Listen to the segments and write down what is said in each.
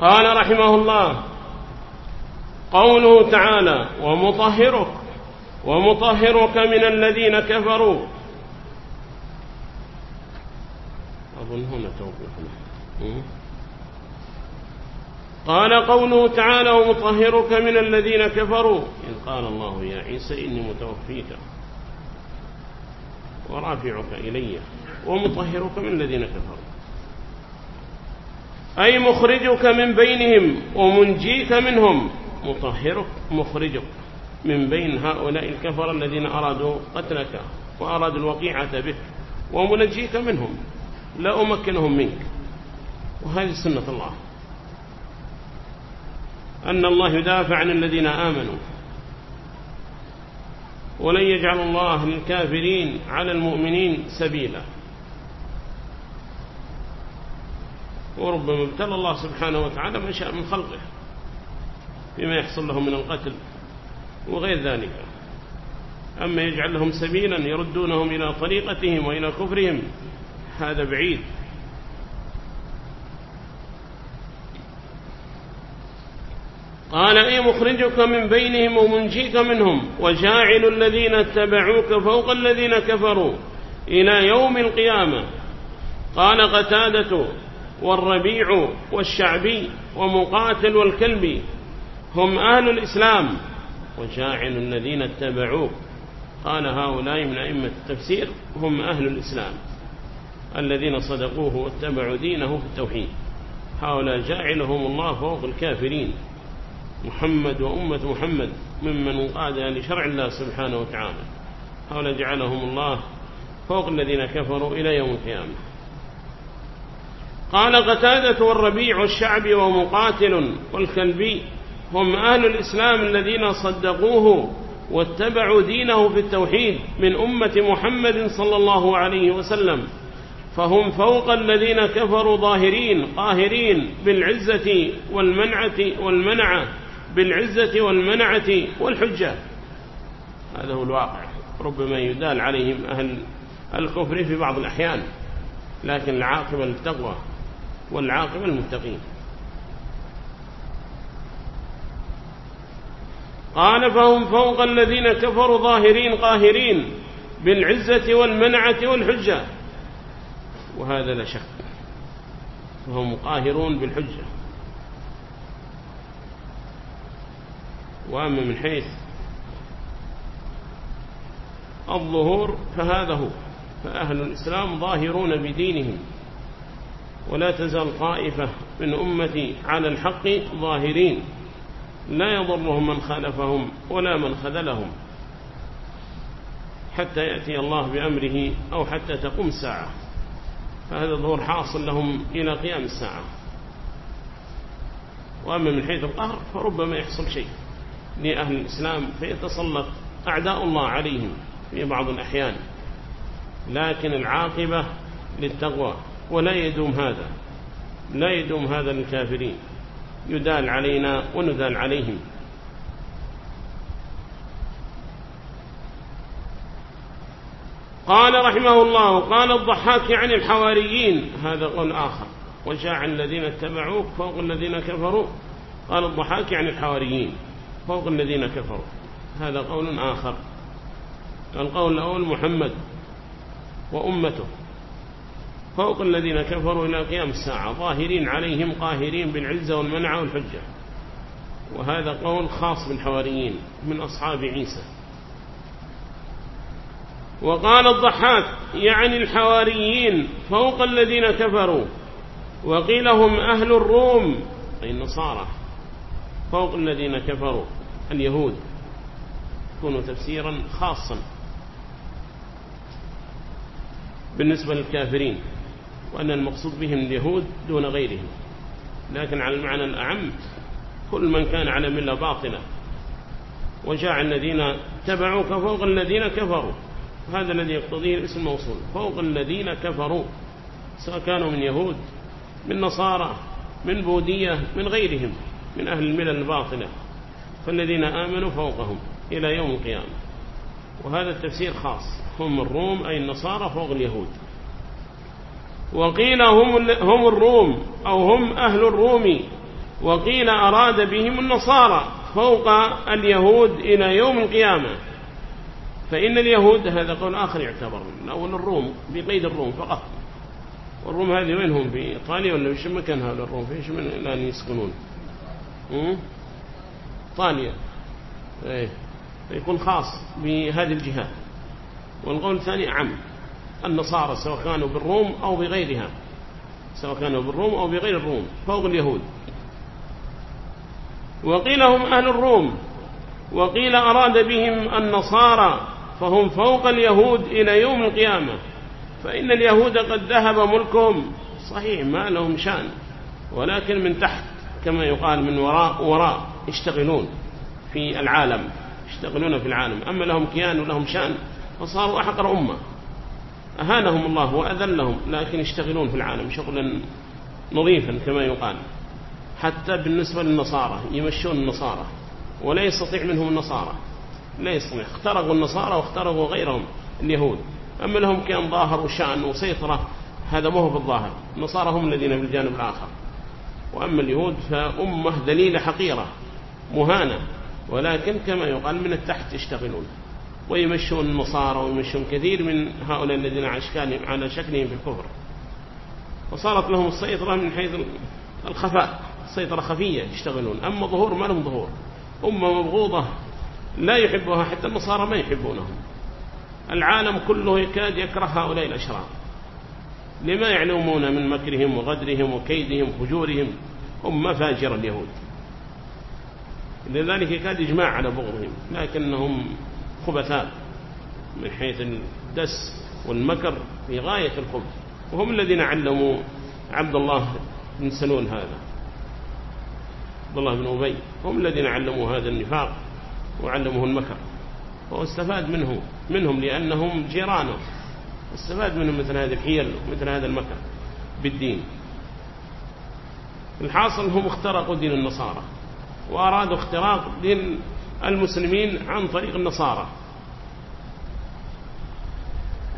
قال رحمه الله قوله تعالى ومطهرك ومطهرك من الذين كفروا. أظن هنا توقف قال قوله تعالى ومطهرك من الذين كفروا. إذ قال الله يا عيسى إني متوفيك ورافعك إلي ومطهرك من الذين كفروا. أي مخرجك من بينهم ومنجيك منهم. مطهرك مخرجك من بين هؤلاء الكفر الذين أرادوا قتلك وأرادوا الوقيعة بك ومنجيك منهم. لا أمكنهم منك. وهذه سنة الله. أن الله يدافع عن الذين آمنوا. ولن يجعل الله للكافرين على المؤمنين سبيلا. وربما ابتلى الله سبحانه وتعالى ما شاء من خلقه بما يحصل لهم من القتل وغير ذلك. أما يجعل لهم سبيلا يردونهم إلى طريقتهم وإلى كفرهم هذا بعيد. قال إيه مخرجك من بينهم ومنجيك منهم وجاعل الذين اتبعوك فوق الذين كفروا إلى يوم القيامة. قال قتادة والربيع والشعبي ومقاتل والكلبي هم أهل الإسلام وجاعل الذين اتبعوك قال هؤلاء من أئمة التفسير هم أهل الإسلام الذين صدقوه واتبعوا دينه في التوحيد. هؤلاء جاعلهم الله فوق الكافرين. محمد وأمة محمد ممن قاد لشرع الله سبحانه وتعالى. هؤلاء جعلهم الله فوق الذين كفروا إلى يوم القيامة. قال قتادة والربيع الشعبي ومقاتل والكلبي هم أهل الإسلام الذين صدقوه واتبعوا دينه في التوحيد من أمة محمد صلى الله عليه وسلم. فهم فوق الذين كفروا ظاهرين قاهرين بالعزة والمنعة والمنعة بالعزة والمنعة والحجة. هذا هو الواقع. ربما يدال عليهم أهل الكفر في بعض الأحيان لكن العاقبة للتقوى. والعاقبة المتقين قال فهم فوق الذين كفروا ظاهرين قاهرين بالعزة والمنعة والحجة. وهذا لا شك. فهم قاهرون بالحجة. وأما من حيث الظهور فهذا هو. فأهل الإسلام ظاهرون بدينهم. ولا تزال طائفة من أمتي على الحق ظاهرين. لا يضرهم من خالفهم ولا من خذلهم. حتى يأتي الله بأمره أو حتى تقوم الساعة. فهذا ظهور حاصل لهم إلى قيام الساعة. وأما من حيث القهر فربما يحصل شيء لأهل الإسلام فيتسلط أعداء الله عليهم في بعض الأحيان. لكن العاقبة للتقوى. ولا يدوم هذا لا يدوم هذا للكافرين يدال علينا وندال عليهم. قال رحمه الله قال الضحاك عن الحواريين هذا قول آخر. وجاء الذين اتبعوك فوق الذين كفروا. قال الضحاك عن الحواريين فوق الذين كفروا. هذا قول آخر. القول الأول محمد وأمته. فوق الذين كفروا إلى قيام الساعة ظاهرين عليهم قاهرين بالعزة والمنع والحجة. وهذا قول خاص بالحواريين من أصحاب عيسى. وقال الضحاك يعني الحواريين فوق الذين كفروا. وقيل هم أهل الروم أي النصارى فوق الذين كفروا اليهود. يكون تفسيرا خاصا. بالنسبة للكافرين. وأن المقصود بهم اليهود دون غيرهم. لكن على المعنى الأعم كل من كان على ملة باطلة وجاء الذين تبعوك فوق الذين كفروا. هذا الذي يقتضيه الاسم الموصول فوق الذين كفروا سواء كانوا من يهود من نصارى من بودية من غيرهم من أهل الملل الباطلة. فالذين آمنوا فوقهم إلى يوم القيامة. وهذا التفسير خاص هم الروم أي النصارى فوق اليهود. وقيل هم, هم الروم أو هم أهل الروم. وقيل أراد بهم النصارى فوق اليهود إلى يوم القيامة. فإن اليهود هذا قول آخر يعتبر أول الروم بقيد الروم فقط. والروم هذه وين هم؟ في إيطاليا ولا في مكان هؤلاء الروم؟ فيش من الآن يسكنون. إيطاليا. إيه. فيكون خاص بهذه الجهات والقول الثاني عم. النصارى سواء كانوا بالروم أو بغيرها. سواء كانوا بالروم أو بغير الروم فوق اليهود. وقيل هم أهل الروم. وقيل أراد بهم النصارى فهم فوق اليهود إلى يوم القيامة. فإن اليهود قد ذهب ملكهم. صحيح ما لهم شأن. ولكن من تحت كما يقال من وراء وراء. يشتغلون في العالم يشتغلون في العالم. أما لهم كيان ولهم شأن فصاروا أحقر أمة. أهانهم الله وأذلهم لكن يشتغلون في العالم شغلا نظيفا كما يقال. حتى بالنسبة للنصارى يمشون النصارى ولا يستطيع منهم النصارى. لا يستطيع. اخترقوا النصارى واخترقوا غيرهم اليهود. أما لهم كأن ظاهر وشأن وسيطرة هذا ما هو في الظاهر. النصارى هم الذين في الجانب الآخر. وأما اليهود فأمة دليلة حقيرة مهانة. ولكن كما يقال من التحت يشتغلون. ويمشون النصارى ويمشون كثير من هؤلاء الذين على شكلهم في الكفر. وصارت لهم السيطرة من حيث الخفاء. سيطرة خفية يشتغلون. أما ظهور ما لهم ظهور. أمة مبغوضة لا يحبها حتى النصارى ما يحبونهم. العالم كله يكاد يكره هؤلاء الأشرار. لما يعلمون من مكرهم وغدرهم وكيدهم وفجورهم؟ هم مفاجر اليهود. لذلك يكاد إجماع على بغضهم. لكنهم خبثاء من حيث الدس والمكر في غاية الخبث. وهم الذين علموا عبد الله بن سلول هذا عبد الله بن أبي. هم الذين علموا هذا النفاق وعلموه المكر. وهو استفاد منه منهم لأنهم جيرانه. استفاد منهم مثل هذه الحيل ومثل هذا المكر بالدين. الحاصل هم اخترقوا دين النصارى وأرادوا اختراق دين المسلمين عن طريق النصارى.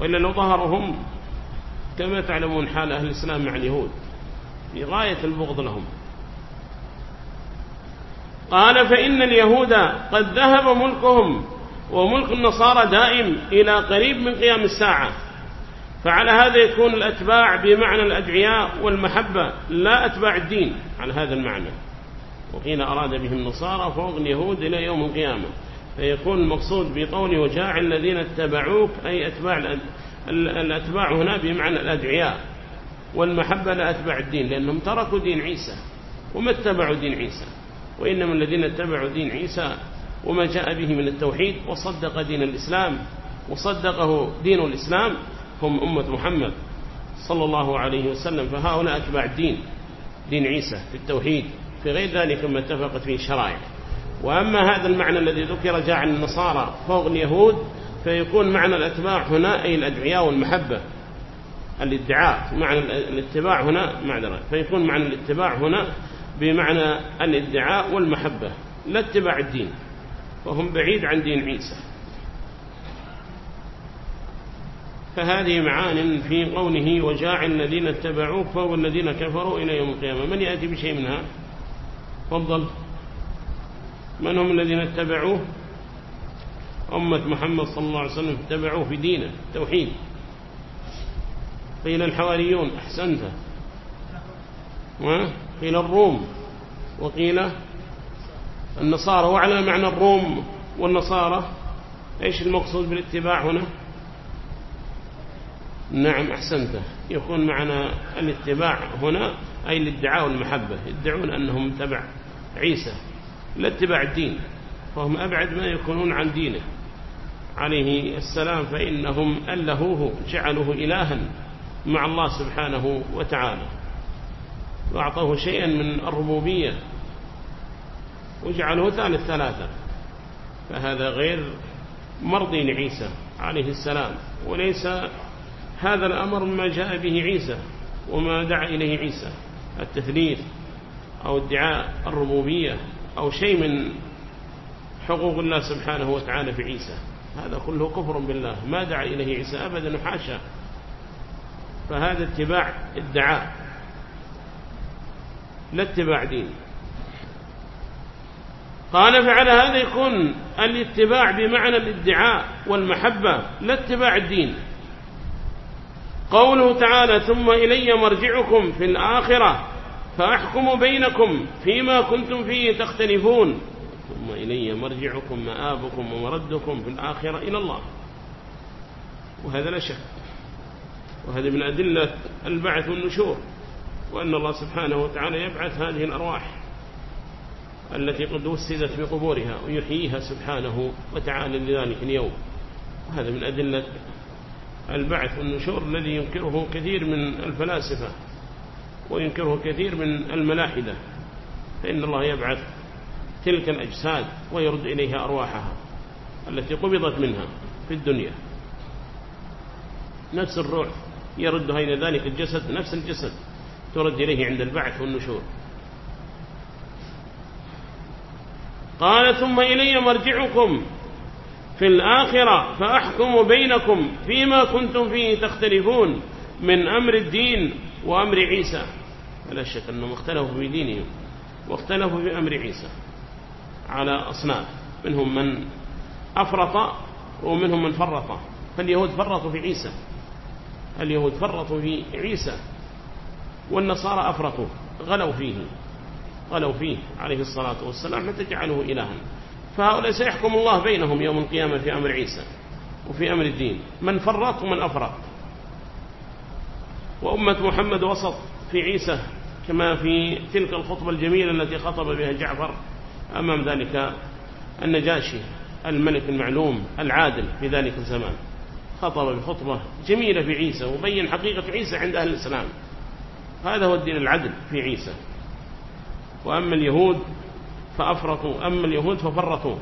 وإلا لو ظهروا هم كما تعلمون حال أهل الإسلام مع اليهود في غاية البغض لهم. قال فإن اليهود قد ذهب ملكهم وملك النصارى دائم إلى قريب من قيام الساعة. فعلى هذا يكون الأتباع بمعنى الأدعياء والمحبة لا أتباع الدين على هذا المعنى. وقيل أراد بهم النصارى فوق اليهود إلى يوم القيامة. فيكون المقصود بقول وجاع الذين اتبعوك أي أتباع الأتباع هنا بمعنى الأدعياء. والمحبة لا أتباع الدين لأنهم تركوا دين عيسى وما اتبعوا دين عيسى. وإنما الذين اتبعوا دين عيسى وما جاء به من التوحيد وصدق دين الإسلام وصدقه دين الإسلام هم أمة محمد صلى الله عليه وسلم. فهؤلاء أتباع الدين دين عيسى في التوحيد. في غير ذلك ما اتفقت فيه الشرائع. وأما هذا المعنى الذي ذكر جاء عن النصارى فوق اليهود فيكون معنى الأتباع هنا أي الأدعياء والمحبة. الادعاء معنى الاتباع هنا معذرة فيكون معنى الاتباع هنا بمعنى الادعاء والمحبة لا اتباع الدين. وهم بعيد عن دين عيسى. فهذه معان في قوله وجاعل الذين اتبعوه فهو الذين كفروا إلى يوم القيامة. من يأتي بشيء منها؟ تفضل. من هم الذين اتبعوه؟ أمة محمد صلى الله عليه وسلم اتبعوه في دينه توحيد. قيل الحواريون أحسنت. قيل الروم. وقيل النصارى. وعلى معنى الروم والنصارى. إيش المقصود بالاتباع هنا؟ نعم أحسنت. يكون معنى الاتباع هنا أي الادعاء والمحبة يدعون أنهم تبع عيسى لا اتباع الدين فهم أبعد ما يكونون عن دينه. عليه السلام فإنهم ألهوه جعلوه إلها مع الله سبحانه وتعالى. وأعطوه شيئا من الربوبية وجعله ثالث ثلاثة. فهذا غير مرضي لعيسى عليه السلام وليس هذا الأمر ما جاء به عيسى وما دعا إليه عيسى. التثليث أو ادعاء الربوبية أو شيء من حقوق الله سبحانه وتعالى في عيسى. هذا كله كفر بالله. ما دعا إليه عيسى أبدا حاشا فهذا اتباع ادعاء لا اتباع دين. قال فعلى هذا يكون الاتباع بمعنى الادعاء والمحبة. لا اتباع الدين. قوله تعالى ثم إلي مرجعكم في الآخرة فأحكم بينكم فيما كنتم فيه تختلفون. ثم إلي مرجعكم مآبكم ومردكم في الآخرة إلى الله. وهذا لا شك. وهذا من أدلة البعث والنشور وأن الله سبحانه وتعالى يبعث هذه الأرواح التي قد وسدت في قبورها ويحييها سبحانه وتعالى لذلك اليوم. وهذا من أدلة البعث والنشور الذي ينكره كثير من الفلاسفة وينكره كثير من الملاحدة. فإن الله يبعث تلك الأجساد ويرد إليها أرواحها التي قبضت منها في الدنيا. نفس الروح يردها إلى ذلك الجسد نفس الجسد ترد إليه عند البعث والنشور. قال ثم إلي مرجعكم في الآخرة فأحكم بينكم فيما كنتم فيه تختلفون من أمر الدين وأمر عيسى. فلا شك أنهم اختلفوا في دينهم واختلفوا في أمر عيسى على أصناف منهم من أفرط ومنهم من فرط. فاليهود فرطوا في عيسى اليهود فرطوا في عيسى والنصارى أفرطوا غلوا فيه غلوا فيه عليه الصلاة والسلام حتى جعلوه إلها. فهؤلاء سيحكم الله بينهم يوم القيامة في أمر عيسى وفي أمر الدين. من فرط ومن أفرط. وأمة محمد وسط في عيسى كما في تلك الخطبة الجميلة التي خطب بها جعفر. أمام ذلك النجاشي الملك المعلوم العادل في ذلك الزمان. خطب بخطبة جميلة في عيسى وبين حقيقة عيسى عند أهل الإسلام. هذا هو الدين العدل في عيسى. وأما اليهود فأفرطوا. أما اليهود ففرطوا.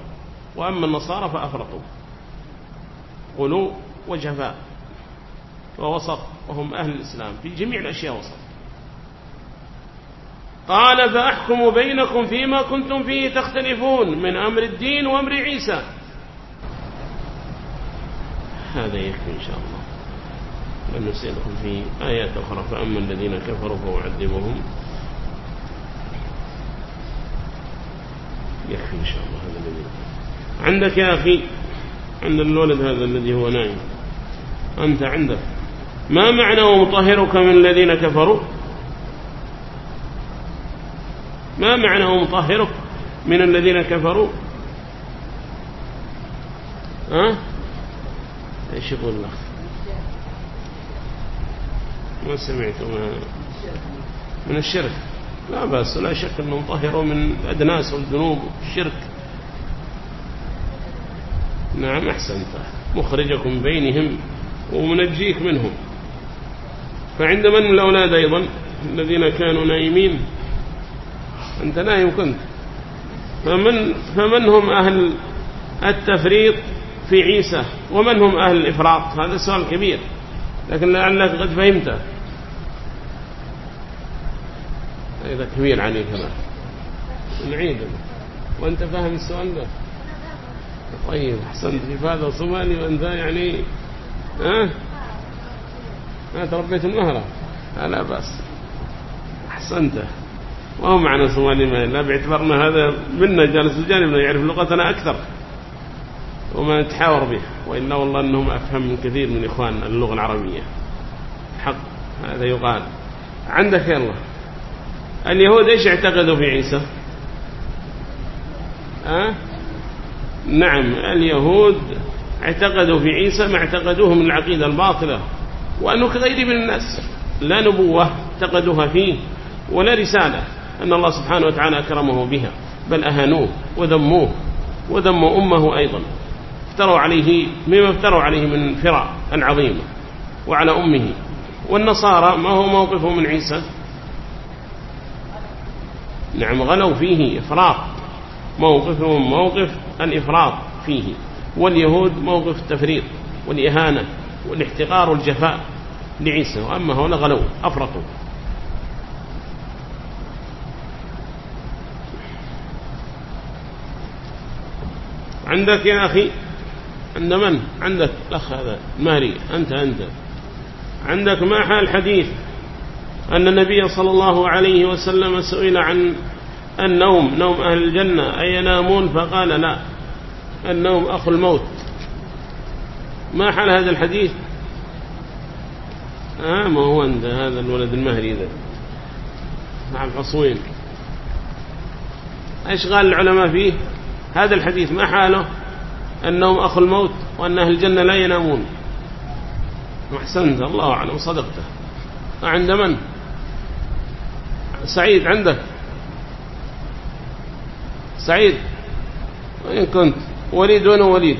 وأما النصارى فأفرطوا. غلو وجفاء ووسط. وهم أهل الإسلام. في جميع الأشياء وسط. قال فأحكم بينكم فيما كنتم فيه تختلفون من أمر الدين وأمر عيسى. هذا يكفي إن شاء الله. سيدخل في آيات أخرى. فأما الذين كفروا فأعذبهم. يكفي إن شاء الله هذا الذي عندك يا أخي؟ عند الولد هذا الذي هو نايم. أنت عندك. ما معنى ومطهرك من الذين كفروا؟ ما معنى ومطهرك من الذين كفروا؟ ها؟ إيش يقول الله ما سمعت من الشرك. لا بأس لا شك أنه مطهر من الأدناس والذنوب والشرك. نعم أحسنت. مخرجكم بينهم ومنجيك منهم. فعند من الأولاد أيضا الذين كانوا نايمين؟ أنت نايم كنت. فمن, فمن هم أهل التفريط في عيسى؟ ومن هم أهل الإفراط؟ هذا سؤال كبير. لكن لعلك قد فهمته. إذا كبير عليك هذا نعيد. وأنت فاهم السؤال ده؟ طيب أحسنت. هذا صومالي وأنت يعني ها؟ ها تربيت المهرة لا بأس. أحسنت. وهو معنا صومالي ما؟ لا باعتبارنا هذا منا جالس بجانبنا يعرف لغتنا أكثر. وما نتحاور به. وإلا والله أنهم أفهم من كثير من إخوان اللغة العربية. حق. هذا يقال. عندك الله اليهود إيش اعتقدوا في عيسى. أه؟ نعم اليهود اعتقدوا في عيسى ما اعتقدوه من العقيدة الباطلة. وأنه كغير من الناس. لا نبوة اعتقدوها فيه ولا رسالة أن الله سبحانه وتعالى أكرمه بها بل أهانوه وذموه وذموا أمه أيضا. افتروا عليه مما افتروا عليه من فراء العظيمة وعلى أمه. والنصارى ما هو موقفه من عيسى؟ نعم غلوا فيه إفراط. موقفهم موقف الإفراط فيه. واليهود موقف التفريط والإهانة والاحتقار والجفاء لعيسى. وأما هؤلاء غلوا أفرطوا. عندك يا أخي؟ عند من؟ عندك. الأخ هذا ماري أنت أنت. عندك ما حال حديث؟ أن النبي صلى الله عليه وسلم سئل عن النوم نوم أهل الجنة أي ينامون؟ فقال لا النوم أخو الموت. ما حال هذا الحديث؟ آه ما هو عند هذا الولد المهري ذا نعم حصوين إيش قال العلماء فيه؟ هذا الحديث ما حاله؟ النوم أخو الموت وأن أهل الجنة لا ينامون. أحسنت الله أعلم صدقته. عند من؟ سعيد عندك؟ سعيد. وين كنت. وليد وين وليد؟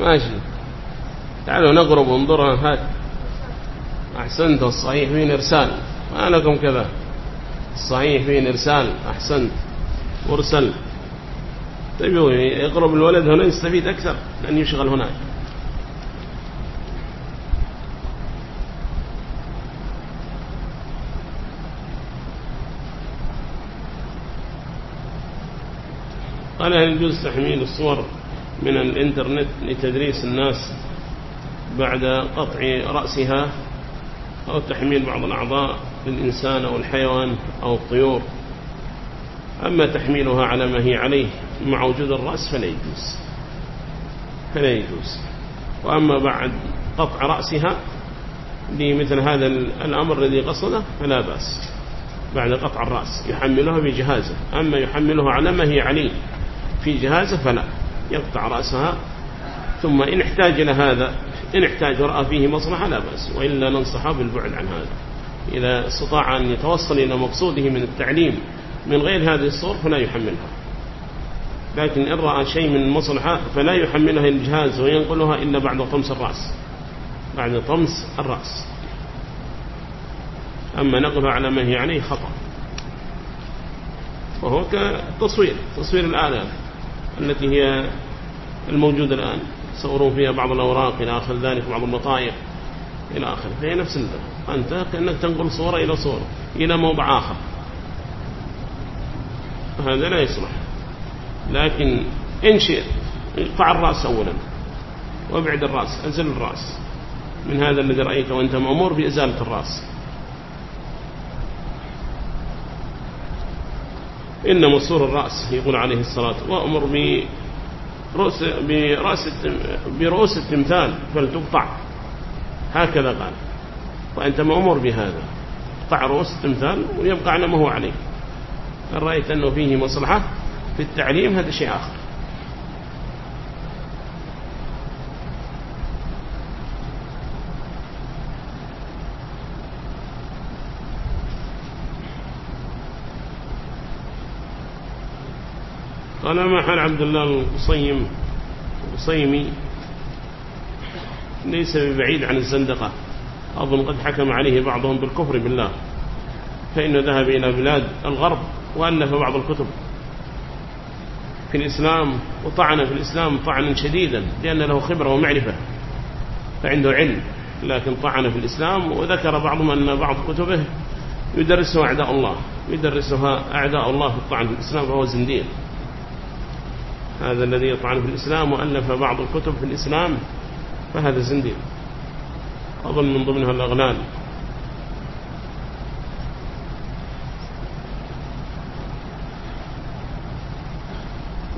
ماشي. تعالوا نقرب انظرها هات. أحسنت. الصحيح فين إرسال. ما لكم كذا؟ الصحيح فين إرسال. أحسنت. مرسل. طيب يقرب الولد هنا يستفيد أكثر لأن يشغل هناك. قال هل يجوز تحميل الصور من الإنترنت لتدريس الناس بعد قطع رأسها أو تحميل بعض الأعضاء للإنسان أو الحيوان أو الطيور. أما تحميلها على ما هي عليه مع وجود الرأس فلا يجوز فلا يجوز. وأما بعد قطع رأسها لمثل هذا الأمر الذي قصده فلا بأس. بعد قطع الرأس يحملها بجهازه أما يحملها على ما هي عليه في جهازه فلا يقطع رأسها. ثم إن احتاج إلى هذا إن احتاج رأى فيه مصلحة لا بأس وإلا ننصحه بالبعد عن هذا. إذا استطاع أن يتوصل إلى مقصوده من التعليم من غير هذه الصور فلا يحملها. لكن إن رأى شيء من المصلحة فلا يحملها الجهاز وينقلها إلا بعد طمس الرأس. بعد طمس الرأس. أما نقلها على ما هي عليه خطأ. وهو كتصوير تصوير الآلات التي هي الموجودة الآن. يصورون فيها بعض الأوراق إلى آخر ذلك بعض المطايق إلى آخر فهي نفس الذا أنت كأنك تنقل صورة إلى صورة إلى موضع آخر. هذا لا يصلح. لكن إن شئت اقطع الرأس أولا وابعد الرأس أزل الرأس. من هذا الذي رأيته وأنت مأمور بإزالة الرأس. إن مصور الرأس يقول عليه الصلاة وأمر برؤوس, برأس برؤوس التمثال فلتقطع. هكذا قال. وأنت مأمور بهذا. قطع رؤوس التمثال ويبقى على ما هو عليه. إن رأيت أنه فيه مصلحة في التعليم هذا شيء آخر. قال ما حال عبد الله القصيم القصيمي ليس ببعيد عن الزندقة. أظن قد حكم عليه بعضهم بالكفر بالله. فإنه ذهب إلى بلاد الغرب وألف بعض الكتب في الإسلام وطعن في الإسلام طعنا شديدا لأن له خبرة ومعرفة. فعنده علم لكن طعن في الإسلام وذكر بعضهم أن بعض كتبه يدرسها أعداء الله يدرسها أعداء الله في الطعن في الإسلام فهو زنديق. هذا الذي يطعن في الإسلام وألف بعض الكتب في الإسلام فهذا زنديق. أظن من ضمنها الأغلال.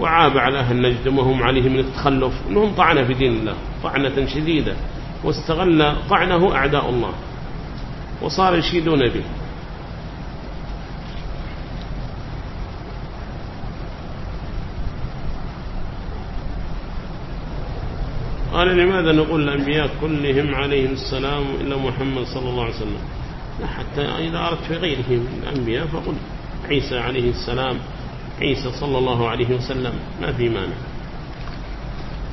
وعاب على أهل نجد وهم عليه من التخلف أنهم طعن في دين الله طعنة شديدة واستغل طعنه أعداء الله وصار يشيدون به. قال لماذا نقول الأنبياء كلهم عليهم السلام إلا محمد صلى الله عليه وسلم؟ حتى إذا أردت في غيرهم الأنبياء فقل عيسى عليه السلام عيسى صلى الله عليه وسلم ما في مانع.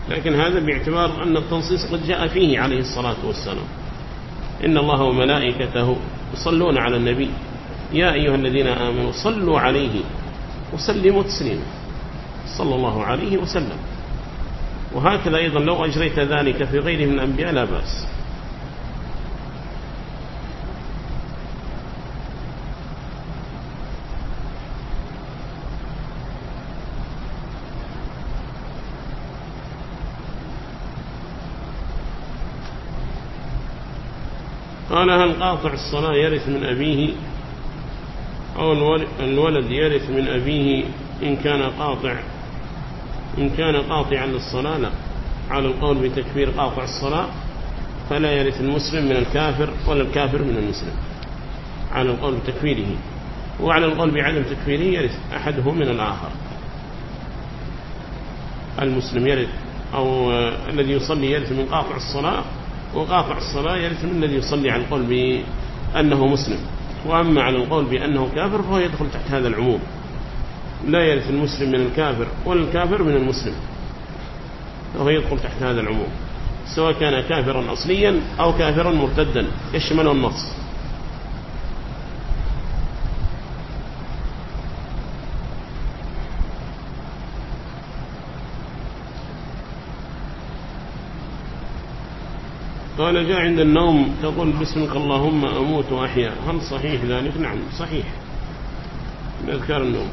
لكن هذا باعتبار أن التنصيص قد جاء فيه عليه الصلاة والسلام. إن الله وملائكته يصلون على النبي. يا أيها الذين آمنوا صلوا عليه وسلموا تسليما. صلى الله عليه وسلم. وهكذا أيضا لو أجريت ذلك في غيره من الأنبياء لا بأس. قال هل قاطع الصلاة يرث من أبيه؟ أو الولد يرث من أبيه إن كان قاطع؟ إن كان قاطعا للصلاة لا. على القول بتكفير قاطع الصلاة فلا يرث المسلم من الكافر ولا الكافر من المسلم. على القول بتكفيره وعلى القول بعدم تكفيره يرث أحده من الآخر. المسلم يرث أو الذي يصلي يرث من قاطع الصلاة وقاطع الصلاة يرث من الذي يصلي على القول بأنه مسلم. وأما على القول بأنه كافر فهو يدخل تحت هذا العموم. لا يرث المسلم من الكافر ولا الكافر من المسلم. فهو يدخل تحت هذا العموم سواء كان كافرا أصليا أو كافرا مرتدا يشمل النص قال جاء عند النوم تقول باسمك اللهم أموت وأحيا. هل صحيح ذلك؟ نعم صحيح. من أذكار النوم.